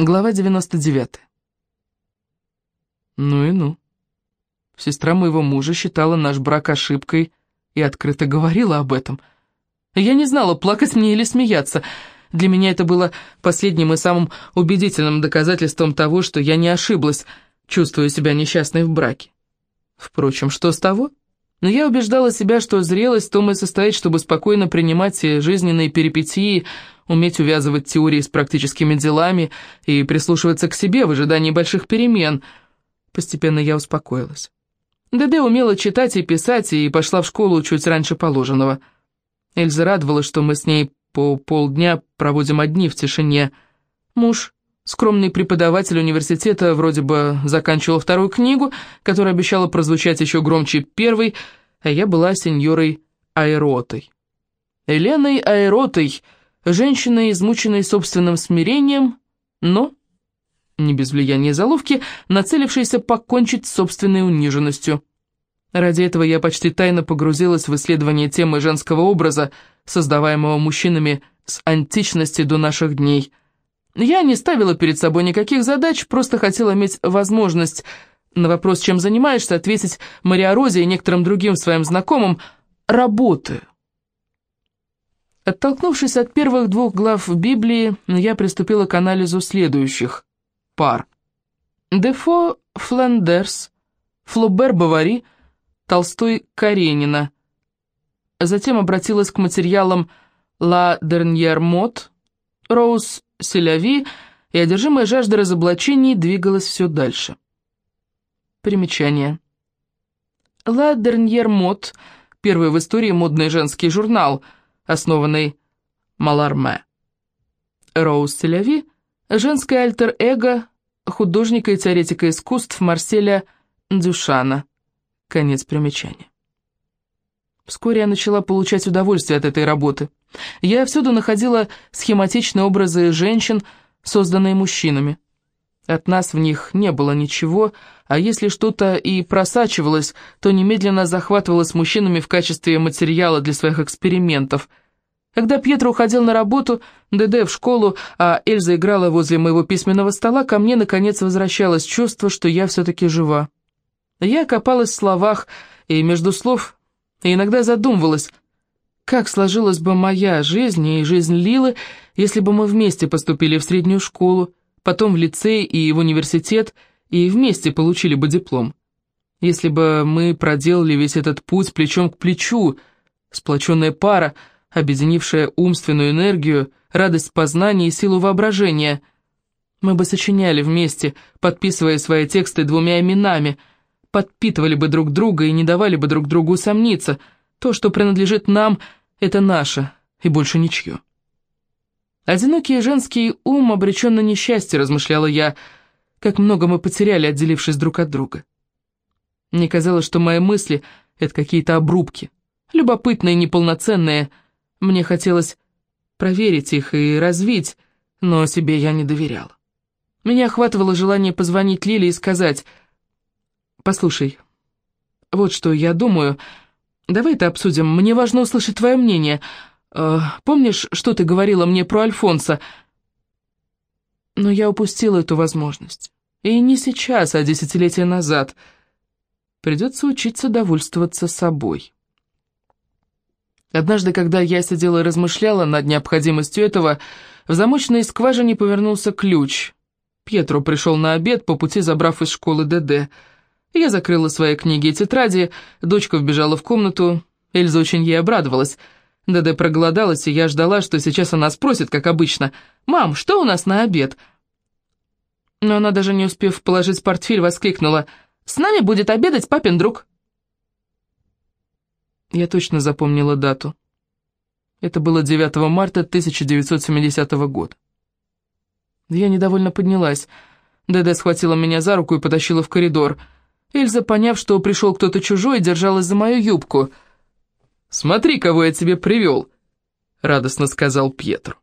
Глава 99. Ну и ну. Сестра моего мужа считала наш брак ошибкой и открыто говорила об этом. Я не знала, плакать мне или смеяться. Для меня это было последним и самым убедительным доказательством того, что я не ошиблась, чувствуя себя несчастной в браке. Впрочем, что с того? Но я убеждала себя, что зрелость в том и состоит, чтобы спокойно принимать все жизненные перипетии, уметь увязывать теории с практическими делами и прислушиваться к себе в ожидании больших перемен. Постепенно я успокоилась. ДД умела читать и писать, и пошла в школу чуть раньше положенного. Эльза радовалась, что мы с ней по полдня проводим одни в тишине. Муж, скромный преподаватель университета, вроде бы заканчивал вторую книгу, которая обещала прозвучать еще громче первой, а я была сеньорой Аэротой. Еленой Аэротой — женщина, измученная собственным смирением, но, не без влияния заловки, нацелившаяся покончить с собственной униженностью. Ради этого я почти тайно погрузилась в исследование темы женского образа, создаваемого мужчинами с античности до наших дней. Я не ставила перед собой никаких задач, просто хотела иметь возможность на вопрос, чем занимаешься, ответить Мария Розе и некоторым другим своим знакомым «работаю». Оттолкнувшись от первых двух глав Библии, я приступила к анализу следующих пар. Дефо Фландерс, Флобер Бавари, Толстой Каренина. Затем обратилась к материалам Ла Дерньер Мот, Роуз Селяви, и одержимая жажда разоблачений двигалась все дальше. Примечание. Ла Дерньер Мот, первый в истории модный женский журнал – основанный Маларме. Роуз Селяви – женское альтер-эго художника и теоретика искусств Марселя Дюшана. Конец примечания. Вскоре я начала получать удовольствие от этой работы. Я всюду находила схематичные образы женщин, созданные мужчинами. От нас в них не было ничего, а если что-то и просачивалось, то немедленно захватывалось мужчинами в качестве материала для своих экспериментов. Когда Пьетро уходил на работу, ДД в школу, а Эльза играла возле моего письменного стола, ко мне наконец возвращалось чувство, что я все-таки жива. Я копалась в словах, и между слов и иногда задумывалась, как сложилась бы моя жизнь и жизнь Лилы, если бы мы вместе поступили в среднюю школу, потом в лицей и в университет, и вместе получили бы диплом. Если бы мы проделали весь этот путь плечом к плечу, сплоченная пара — объединившая умственную энергию, радость познания и силу воображения. Мы бы сочиняли вместе, подписывая свои тексты двумя именами, подпитывали бы друг друга и не давали бы друг другу усомниться. То, что принадлежит нам, это наше, и больше ничье. «Одинокий женский ум обречен на несчастье», — размышляла я, — «как много мы потеряли, отделившись друг от друга». Мне казалось, что мои мысли — это какие-то обрубки, любопытные, неполноценные, — мне хотелось проверить их и развить, но себе я не доверяла. Меня охватывало желание позвонить Лиле и сказать, «Послушай, вот что я думаю, давай это обсудим, мне важно услышать твое мнение. Э, помнишь, что ты говорила мне про Альфонса?» Но я упустила эту возможность. И не сейчас, а десятилетия назад. Придется учиться довольствоваться собой. Однажды, когда я сидела и размышляла над необходимостью этого, в замочной скважине повернулся ключ. Пьетро пришел на обед, по пути забрав из школы ДД. Я закрыла свои книги и тетради, дочка вбежала в комнату, Эльза очень ей обрадовалась. ДД проголодалась, и я ждала, что сейчас она спросит, как обычно, «Мам, что у нас на обед?» Но она, даже не успев положить портфель, воскликнула, «С нами будет обедать папин друг». Я точно запомнила дату. Это было 9 марта 1970 года. Я недовольно поднялась. Дэдэ схватила меня за руку и потащила в коридор. Эльза, поняв, что пришел кто-то чужой, держалась за мою юбку. «Смотри, кого я тебе привел», — радостно сказал Пьетро.